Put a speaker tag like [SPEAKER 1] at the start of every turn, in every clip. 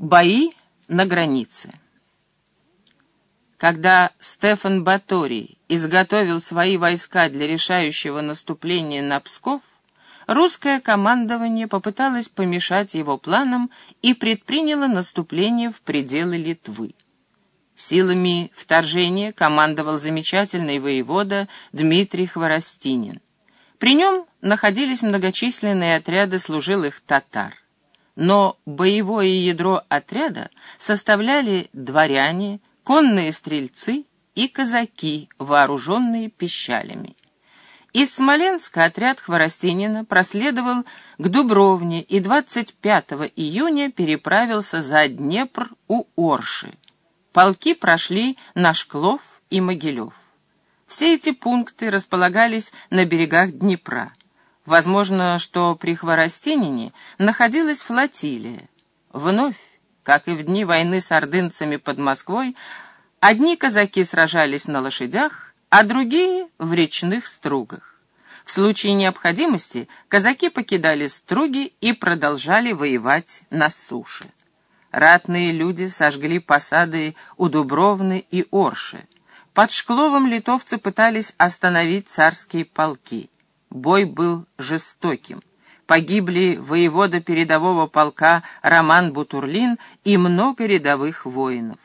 [SPEAKER 1] Бои на границе. Когда Стефан Баторий изготовил свои войска для решающего наступления на Псков, русское командование попыталось помешать его планам и предприняло наступление в пределы Литвы. Силами вторжения командовал замечательный воевода Дмитрий Хворостинин. При нем находились многочисленные отряды служилых татар но боевое ядро отряда составляли дворяне, конные стрельцы и казаки, вооруженные пищалями. Из Смоленска отряд Хворостинина проследовал к Дубровне и 25 июня переправился за Днепр у Орши. Полки прошли на Шклов и Могилев. Все эти пункты располагались на берегах Днепра. Возможно, что при Хворостинине находилась флотилия. Вновь, как и в дни войны с ордынцами под Москвой, одни казаки сражались на лошадях, а другие — в речных стругах. В случае необходимости казаки покидали струги и продолжали воевать на суше. Ратные люди сожгли посады у Дубровны и Орши. Под Шкловом литовцы пытались остановить царские полки. Бой был жестоким. Погибли воевода передового полка Роман Бутурлин и много рядовых воинов.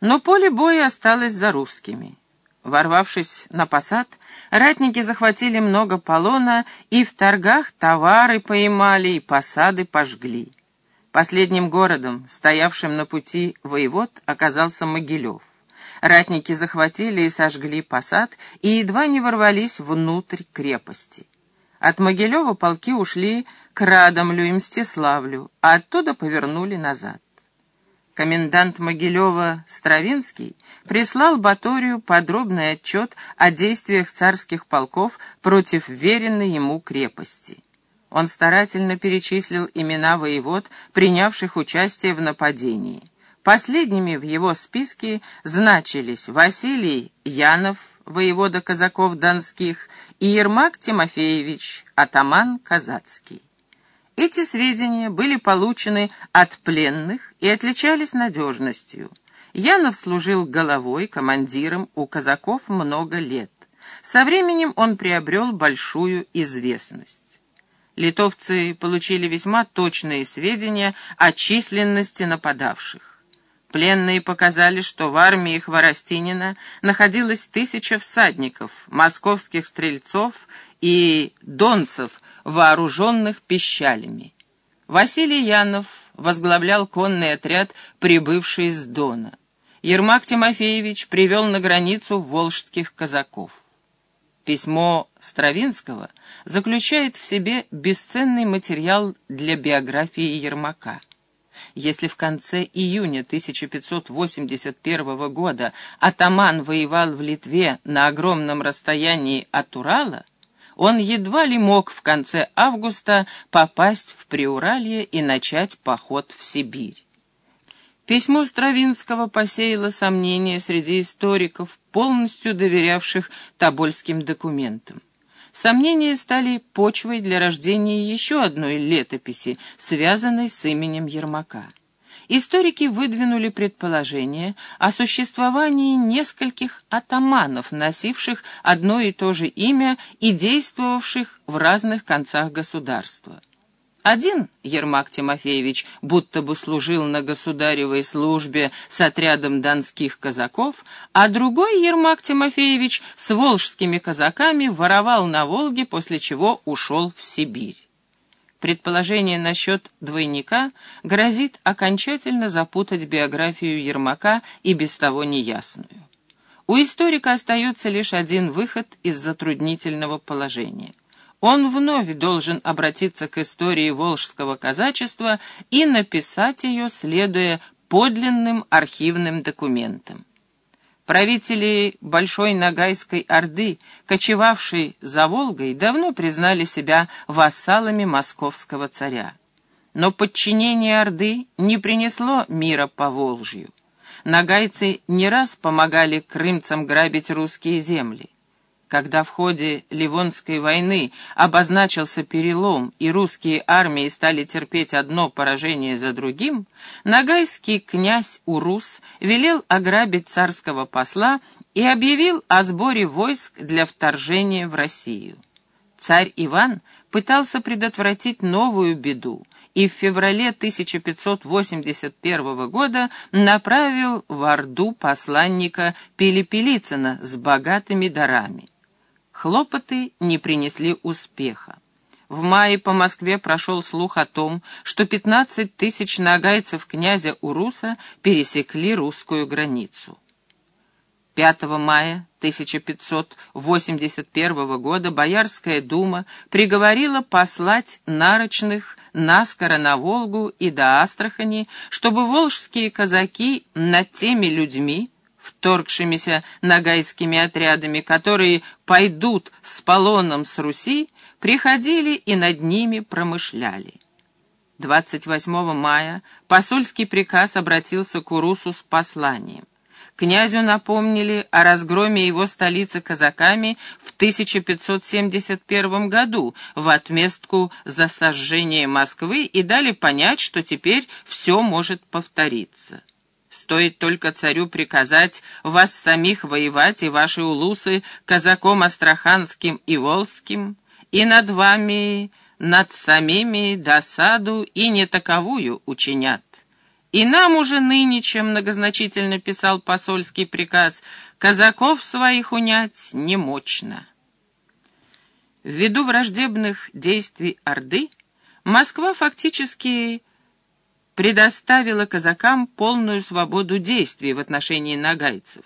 [SPEAKER 1] Но поле боя осталось за русскими. Ворвавшись на посад, ратники захватили много полона и в торгах товары поймали и посады пожгли. Последним городом, стоявшим на пути воевод, оказался Могилев. Ратники захватили и сожгли посад и едва не ворвались внутрь крепости. От Могилева полки ушли к Радомлю и Мстиславлю, а оттуда повернули назад. Комендант Могилева Стравинский прислал Баторию подробный отчет о действиях царских полков против веренной ему крепости. Он старательно перечислил имена воевод, принявших участие в нападении. Последними в его списке значились Василий Янов, воевода казаков донских, и Ермак Тимофеевич, атаман казацкий. Эти сведения были получены от пленных и отличались надежностью. Янов служил головой, командиром у казаков много лет. Со временем он приобрел большую известность. Литовцы получили весьма точные сведения о численности нападавших. Пленные показали, что в армии Хворостинина находилось тысяча всадников, московских стрельцов и донцев, вооруженных пищалями. Василий Янов возглавлял конный отряд, прибывший из Дона. Ермак Тимофеевич привел на границу волжских казаков. Письмо Стравинского заключает в себе бесценный материал для биографии Ермака. Если в конце июня 1581 года атаман воевал в Литве на огромном расстоянии от Урала, он едва ли мог в конце августа попасть в Приуралье и начать поход в Сибирь. Письмо Стравинского посеяло сомнения среди историков, полностью доверявших тобольским документам. Сомнения стали почвой для рождения еще одной летописи, связанной с именем Ермака. Историки выдвинули предположение о существовании нескольких атаманов, носивших одно и то же имя и действовавших в разных концах государства. Один Ермак Тимофеевич будто бы служил на государевой службе с отрядом донских казаков, а другой Ермак Тимофеевич с волжскими казаками воровал на Волге, после чего ушел в Сибирь. Предположение насчет двойника грозит окончательно запутать биографию Ермака и без того неясную. У историка остается лишь один выход из затруднительного положения — он вновь должен обратиться к истории волжского казачества и написать ее, следуя подлинным архивным документам. Правители Большой Ногайской Орды, кочевавшие за Волгой, давно признали себя вассалами московского царя. Но подчинение Орды не принесло мира по Волжью. Нагайцы не раз помогали крымцам грабить русские земли. Когда в ходе Ливонской войны обозначился перелом и русские армии стали терпеть одно поражение за другим, нагайский князь Урус велел ограбить царского посла и объявил о сборе войск для вторжения в Россию. Царь Иван пытался предотвратить новую беду и в феврале 1581 года направил в Орду посланника Пилипилицына с богатыми дарами. Хлопоты не принесли успеха. В мае по Москве прошел слух о том, что 15 тысяч нагайцев князя Уруса пересекли русскую границу. 5 мая 1581 года Боярская дума приговорила послать нарочных наскоро на Волгу и до Астрахани, чтобы волжские казаки над теми людьми, вторгшимися нагайскими отрядами, которые пойдут с полоном с Руси, приходили и над ними промышляли. 28 мая посольский приказ обратился к Урусу с посланием. Князю напомнили о разгроме его столицы казаками в 1571 году в отместку за сожжение Москвы и дали понять, что теперь все может повториться. Стоит только царю приказать вас самих воевать и ваши улусы казаком астраханским и волжским, и над вами, над самими досаду и не таковую учинят. И нам уже ныне, чем многозначительно писал посольский приказ, казаков своих унять немощно. Ввиду враждебных действий Орды, Москва фактически предоставила казакам полную свободу действий в отношении нагайцев.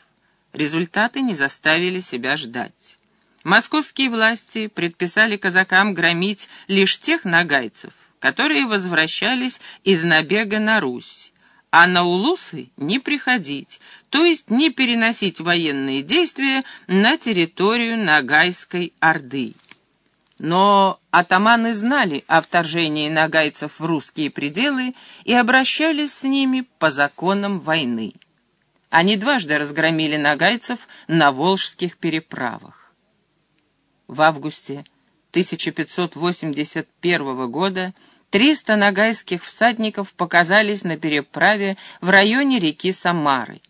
[SPEAKER 1] Результаты не заставили себя ждать. Московские власти предписали казакам громить лишь тех нагайцев, которые возвращались из набега на Русь, а на улусы не приходить, то есть не переносить военные действия на территорию Нагайской Орды. Но атаманы знали о вторжении нагайцев в русские пределы и обращались с ними по законам войны. Они дважды разгромили нагайцев на Волжских переправах. В августе 1581 года 300 нагайских всадников показались на переправе в районе реки Самары.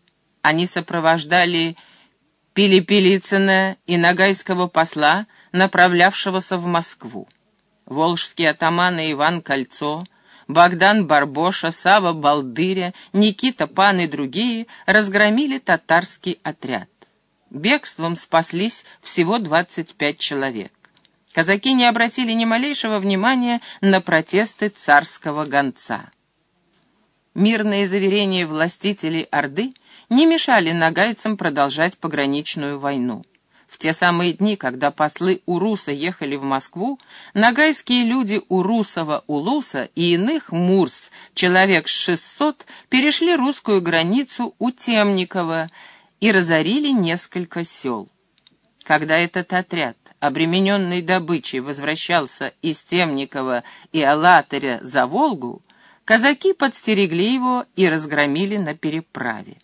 [SPEAKER 1] Они сопровождали Пилипилицына и нагайского посла, направлявшегося в Москву. Волжские атаманы Иван Кольцо, Богдан Барбоша, Сава Балдыря, Никита Пан и другие разгромили татарский отряд. Бегством спаслись всего 25 человек. Казаки не обратили ни малейшего внимания на протесты царского гонца. Мирные заверения властителей Орды не мешали нагайцам продолжать пограничную войну. Те самые дни, когда послы Уруса ехали в Москву, нагайские люди Урусова, Улуса и иных Мурс, человек с шестьсот, перешли русскую границу у Темникова и разорили несколько сел. Когда этот отряд, обремененный добычей, возвращался из Темникова и Алатыря за Волгу, казаки подстерегли его и разгромили на переправе.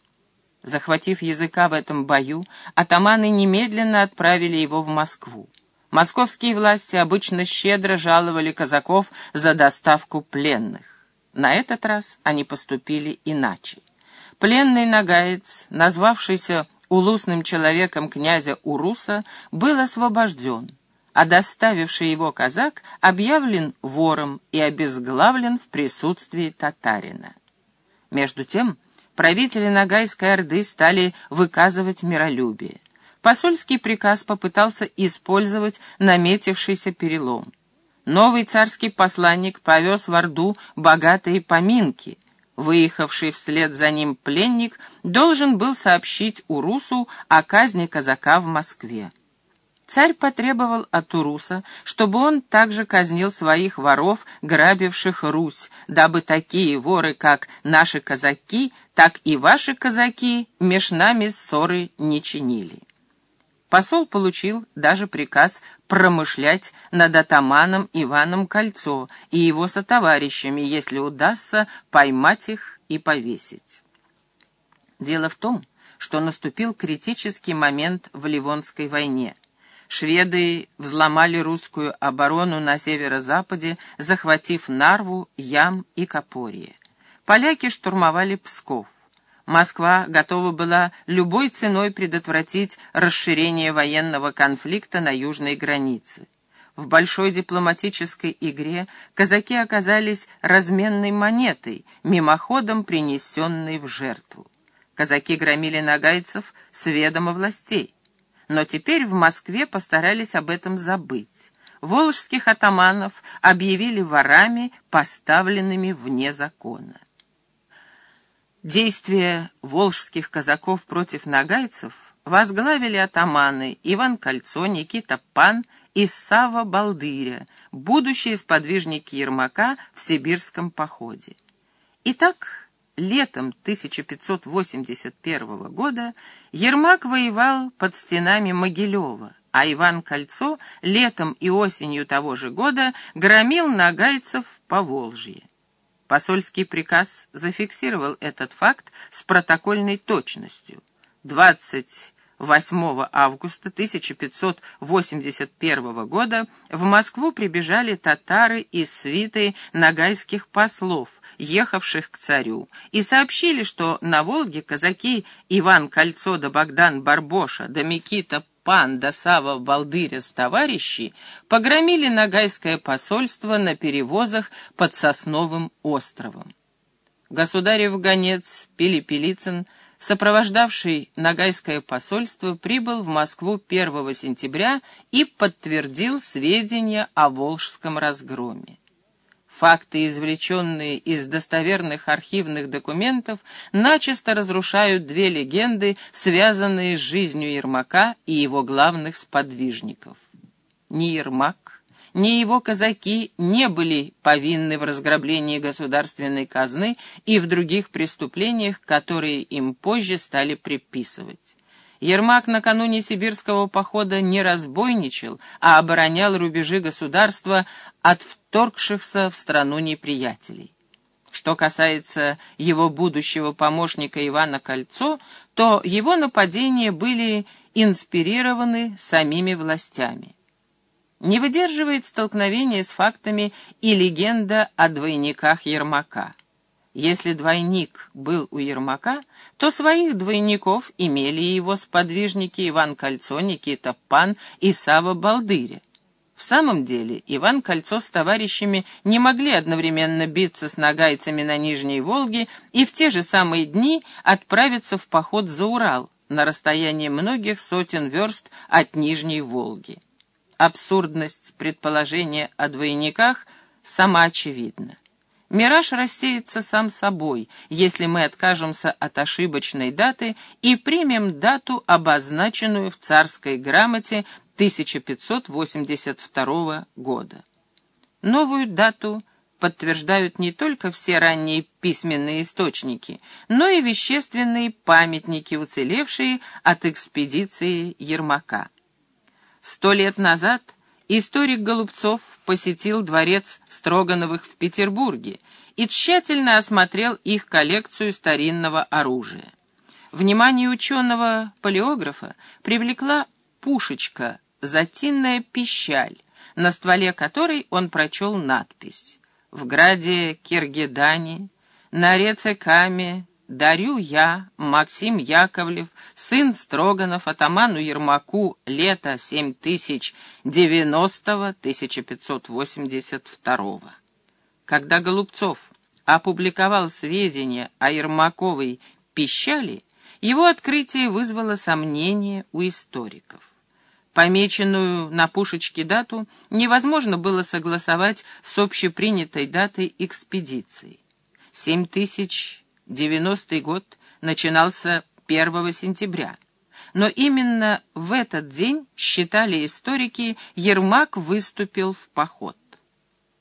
[SPEAKER 1] Захватив языка в этом бою, атаманы немедленно отправили его в Москву. Московские власти обычно щедро жаловали казаков за доставку пленных. На этот раз они поступили иначе. Пленный нагаец, назвавшийся улусным человеком князя Уруса, был освобожден, а доставивший его казак объявлен вором и обезглавлен в присутствии татарина. Между тем, правители Ногайской Орды стали выказывать миролюбие. Посольский приказ попытался использовать наметившийся перелом. Новый царский посланник повез в Орду богатые поминки. Выехавший вслед за ним пленник должен был сообщить Урусу о казни казака в Москве. Царь потребовал от Уруса, чтобы он также казнил своих воров, грабивших Русь, дабы такие воры, как наши казаки, так и ваши казаки, меж нами ссоры не чинили. Посол получил даже приказ промышлять над атаманом Иваном Кольцо и его сотоварищами, если удастся поймать их и повесить. Дело в том, что наступил критический момент в Ливонской войне — Шведы взломали русскую оборону на северо-западе, захватив Нарву, Ям и Копорье. Поляки штурмовали Псков. Москва готова была любой ценой предотвратить расширение военного конфликта на южной границе. В большой дипломатической игре казаки оказались разменной монетой, мимоходом принесенной в жертву. Казаки громили нагайцев с ведома властей. Но теперь в Москве постарались об этом забыть. Волжских атаманов объявили ворами, поставленными вне закона. Действия волжских казаков против нагайцев возглавили атаманы Иван Кольцо, Никита Пан и Сава Балдыря, будущие сподвижники Ермака в сибирском походе. Итак, летом 1581 года Ермак воевал под стенами Могилева, а Иван Кольцо летом и осенью того же года громил нагайцев по Волжье. Посольский приказ зафиксировал этот факт с протокольной точностью. 28 августа 1581 года в Москву прибежали татары из свиты нагайских послов, ехавших к царю, и сообщили, что на Волге казаки Иван Кольцо да Богдан Барбоша да Микита Панда, Сава, Балдыря с товарищи погромили Ногайское посольство на перевозах под Сосновым островом. Государев гонец Пилипилицын, сопровождавший Ногайское посольство, прибыл в Москву 1 сентября и подтвердил сведения о Волжском разгроме. Факты, извлеченные из достоверных архивных документов, начисто разрушают две легенды, связанные с жизнью Ермака и его главных сподвижников. Ни Ермак, ни его казаки не были повинны в разграблении государственной казны и в других преступлениях, которые им позже стали приписывать. Ермак накануне сибирского похода не разбойничал, а оборонял рубежи государства от вторгшихся в страну неприятелей. Что касается его будущего помощника Ивана Кольцо, то его нападения были инспирированы самими властями. Не выдерживает столкновения с фактами и легенда о двойниках Ермака. Если двойник был у Ермака, то своих двойников имели его сподвижники Иван Кольцо, Никита Пан и Сава Балдыря. В самом деле Иван Кольцо с товарищами не могли одновременно биться с нагайцами на Нижней Волге и в те же самые дни отправиться в поход за Урал на расстоянии многих сотен верст от Нижней Волги. Абсурдность предположения о двойниках сама очевидна. Мираж рассеется сам собой, если мы откажемся от ошибочной даты и примем дату, обозначенную в царской грамоте 1582 года. Новую дату подтверждают не только все ранние письменные источники, но и вещественные памятники, уцелевшие от экспедиции Ермака. Сто лет назад историк Голубцов посетил дворец Строгановых в Петербурге и тщательно осмотрел их коллекцию старинного оружия. Внимание ученого-палеографа привлекла пушечка, затинная пищаль, на стволе которой он прочел надпись «В граде Киргедане, на реце Каме дарю я, Максим Яковлев, сын Строганов, атаману Ермаку, лето 7090-1582. Когда Голубцов опубликовал сведения о Ермаковой пищали, его открытие вызвало сомнения у историков. Помеченную на пушечке дату невозможно было согласовать с общепринятой датой экспедиции. 7000 90-й год начинался 1 сентября. Но именно в этот день, считали историки, Ермак выступил в поход.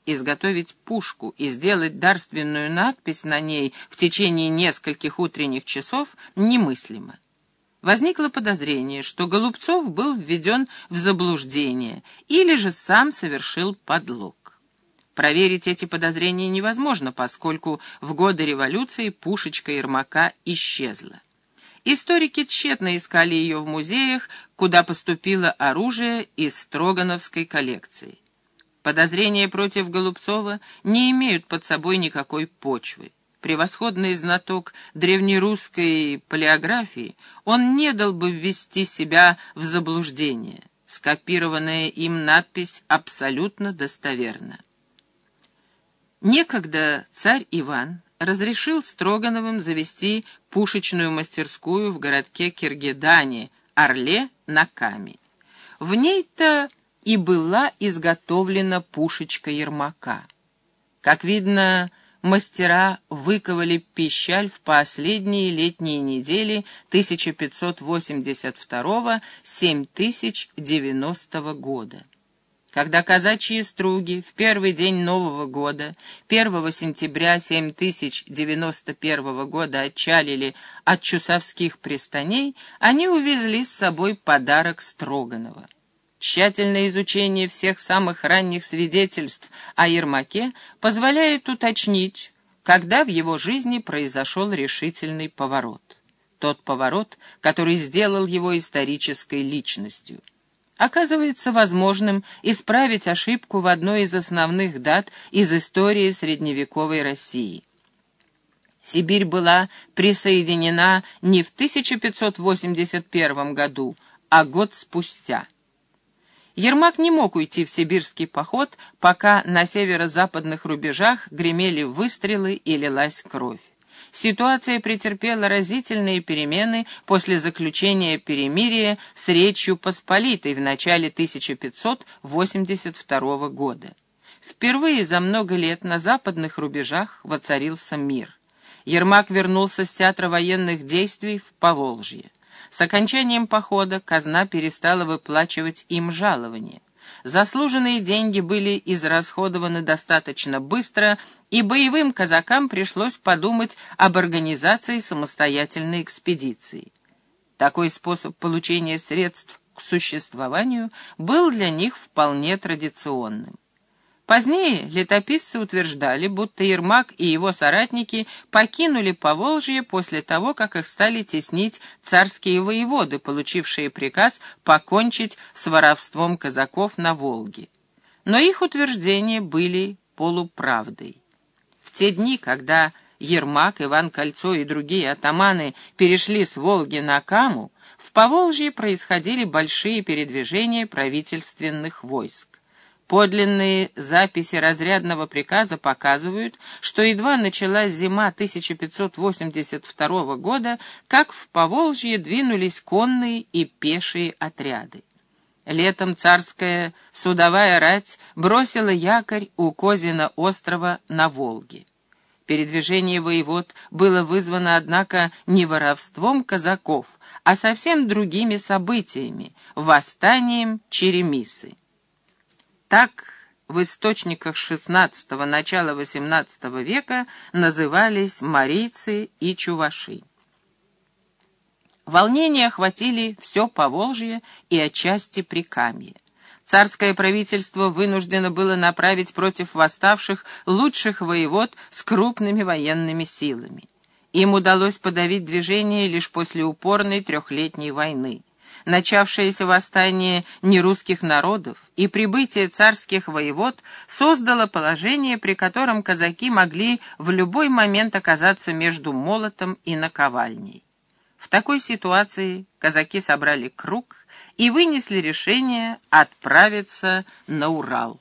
[SPEAKER 1] Изготовить пушку и сделать дарственную надпись на ней в течение нескольких утренних часов немыслимо. Возникло подозрение, что Голубцов был введен в заблуждение или же сам совершил подлог. Проверить эти подозрения невозможно, поскольку в годы революции пушечка Ермака исчезла. Историки тщетно искали ее в музеях, куда поступило оружие из Строгановской коллекции. Подозрения против Голубцова не имеют под собой никакой почвы. Превосходный знаток древнерусской палеографии, он не дал бы ввести себя в заблуждение. Скопированная им надпись абсолютно достоверна. Некогда царь Иван разрешил Строгановым завести пушечную мастерскую в городке Киргедане, Орле на Каме. В ней-то и была изготовлена пушечка Ермака. Как видно, мастера выковали пищаль в последние летние недели 1582-7090 года. Когда казачьи струги в первый день Нового года, 1 сентября 7091 года отчалили от Чусовских пристаней, они увезли с собой подарок Строганова. Тщательное изучение всех самых ранних свидетельств о Ермаке позволяет уточнить, когда в его жизни произошел решительный поворот. Тот поворот, который сделал его исторической личностью. Оказывается возможным исправить ошибку в одной из основных дат из истории средневековой России. Сибирь была присоединена не в 1581 году, а год спустя – Ермак не мог уйти в сибирский поход, пока на северо-западных рубежах гремели выстрелы и лилась кровь. Ситуация претерпела разительные перемены после заключения перемирия с Речью Посполитой в начале 1582 года. Впервые за много лет на западных рубежах воцарился мир. Ермак вернулся с театра военных действий в Поволжье. С окончанием похода казна перестала выплачивать им жалования. Заслуженные деньги были израсходованы достаточно быстро, и боевым казакам пришлось подумать об организации самостоятельной экспедиции. Такой способ получения средств к существованию был для них вполне традиционным. Позднее летописцы утверждали, будто Ермак и его соратники покинули Поволжье после того, как их стали теснить царские воеводы, получившие приказ покончить с воровством казаков на Волге. Но их утверждения были полуправдой. В те дни, когда Ермак, Иван Кольцо и другие атаманы перешли с Волги на Каму, в Поволжье происходили большие передвижения правительственных войск. Подлинные записи разрядного приказа показывают, что едва началась зима 1582 года, как в Поволжье двинулись конные и пешие отряды. Летом царская судовая рать бросила якорь у Козина острова на Волге. Передвижение воевод было вызвано, однако, не воровством казаков, а совсем другими событиями — восстанием Черемисы. Так в источниках XVI – начала XVIII века назывались марийцы и чуваши. Волнения охватили все Поволжье и отчасти Прикамье. Царское правительство вынуждено было направить против восставших лучших воевод с крупными военными силами. Им удалось подавить движение лишь после упорной трехлетней войны начавшееся восстание нерусских народов и прибытие царских воевод создало положение, при котором казаки могли в любой момент оказаться между молотом и наковальней. В такой ситуации казаки собрали круг и вынесли решение отправиться на Урал.